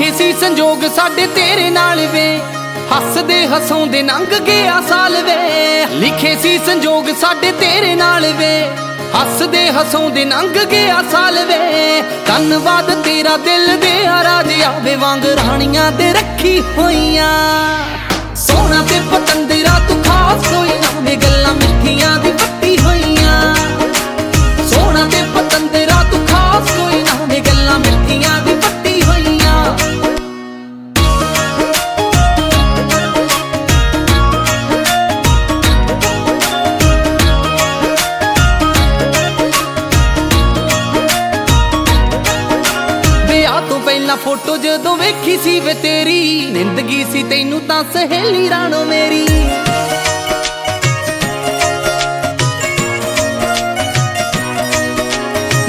ਸੰਜੋਗ ਸਾਡੇ ਤੇਰੇ ਨਾਲ ਵੇ। ਹੱਸਦੇ ਹਸਾਉਂਦੇ ਲੰਘ ਗਿਆ ਸਾਲ ਵੇ। ਲਿਖੇ ਸੀ ਸੰਜੋਗ ਸਾਡੇ ਤੇਰੇ ਨਾਲ ਵੇ। ਹੱਸਦੇ ਹਸਾਉਂਦੇ ਲੰਘ ਗਿਆ ਸਾਲ ਵੇ। ਧੰਨਵਾਦ ਤੇਰਾ ਦਿਲ ਦੇ ਰਾਜ ਆਵੇ ਵਾਂਗ ਰਾਣੀਆਂ ਤੇ ਰੱਖੀ ਹੋਈਆਂ। ਸੋਨਾ ਤੇ ਪਤੰਦਰਾ ਤੂੰ ਖਾਸ ਕੋਈ ਨਾ ਗੱਲਾਂ ਮਿੱਠੀਆਂ ਪਹਿਲਾਂ ਫੋਟੋ ਜਦੋਂ ਵੇਖੀ ਸੀ ਵੇ ਤੇਰੀ। ਨਿੰਦਗੀ ਸੀ ਤੈਨੂੰ ਤਾਂ ਸਹੇਲੀ ਰਾਣੋ ਮੇਰੀ।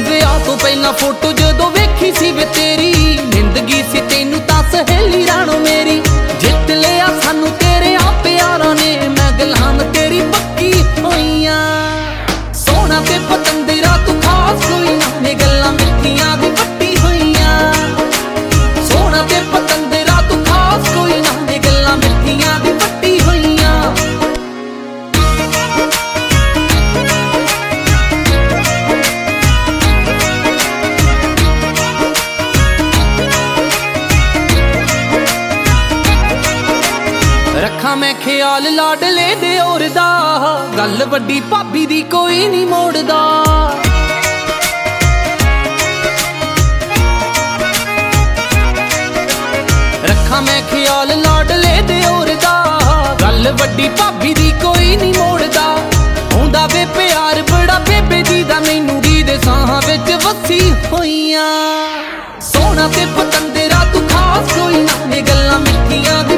ਵਿਆਹ ਤੋਂ ਪਹਿਲਾਂ ਫੋਟੋ ਜਦੋਂ ਵੇਖੀ ਸੀ ਵੇ ਤੇਰੀ। ਨਿੰਦਗੀ ਸੀ ਤੈਨੂੰ ਤਾਂ ਸਹੇਲੀ ਰਾਣੋ ਮੇਰੀ। ਜਿੱਤ ਲਿਆ ਸਾਨੂੰ ਤੇਰੇ ਆ ਪਿਆਰਾਂ ਨੇ। ਮੈਂ ਗਲਾਂ ਤੇਰੀ ਪੱਕੀ ਹੋਈਆਂ। ਸੋਹਣਾ ਤੇ ਪਤੰਗ ਰੱਖਾਂ ਮੈਂ ਖਿਆਲ ਲਾਡਲੇ ਦੇ ਔਰ ਦਾ। ਗੱਲ ਵੱਡੀ ਭਾਬੀ ਦੀ ਕੋਈ ਨਹੀਂ ਮੋੜਦਾ। ਰੱਖਾਂ ਮੈਂ ਖਿਆਲ ਲਾਡਲੇ ਦੇ ਔਰ ਦਾ। ਗੱਲ ਵੱਡੀ ਭਾਬੀ ਦੀ ਕੋਈ ਨਹੀਂ ਮੋੜਦਾ। ਹੁੰਦਾ ਵੇ ਪਿਆਰ ਬੜਾ ਬੇਬੇ ਦੀ ਦਾ। ਮੈਨੂੰ ਦੀ ਦੇ ਸਾਹਾਂ ਵਿੱਚ ਵਸੀ ਹੋਈਆਂ। ਸੋਨਾ ਤੇ ਪਤੰਦਰਾ ਤੂੰ ਖਾਸ ਕੋਈ ਨਾ। ਨੇ ਗੱਲਾਂ ਮਿੱਠੀਆਂ ਦੀ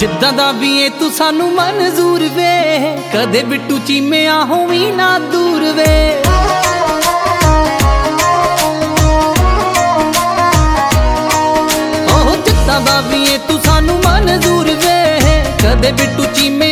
ਜਿੱਦਾਂ ਦਾ ਵੀ ਏ, ਤੂੰ ਸਾਨੂੰ ਮਨਜ਼ੂਰ ਵੇ। ਕਦੇ ਬਿੱਟੂ ਚੀਮਿਆ ਹੋਵੀ ਨਾ ਦੂਰ ਵੇ। ਓਹ ਜਿੱਦਾਂ ਦਾ ਵੀ ਏ, ਤੂੰ ਸਾਨੂੰ ਮਨਜ਼ੂਰ ਵੇ। ਕਦੇ ਬਿੱਟੂ ਚੀਮੇ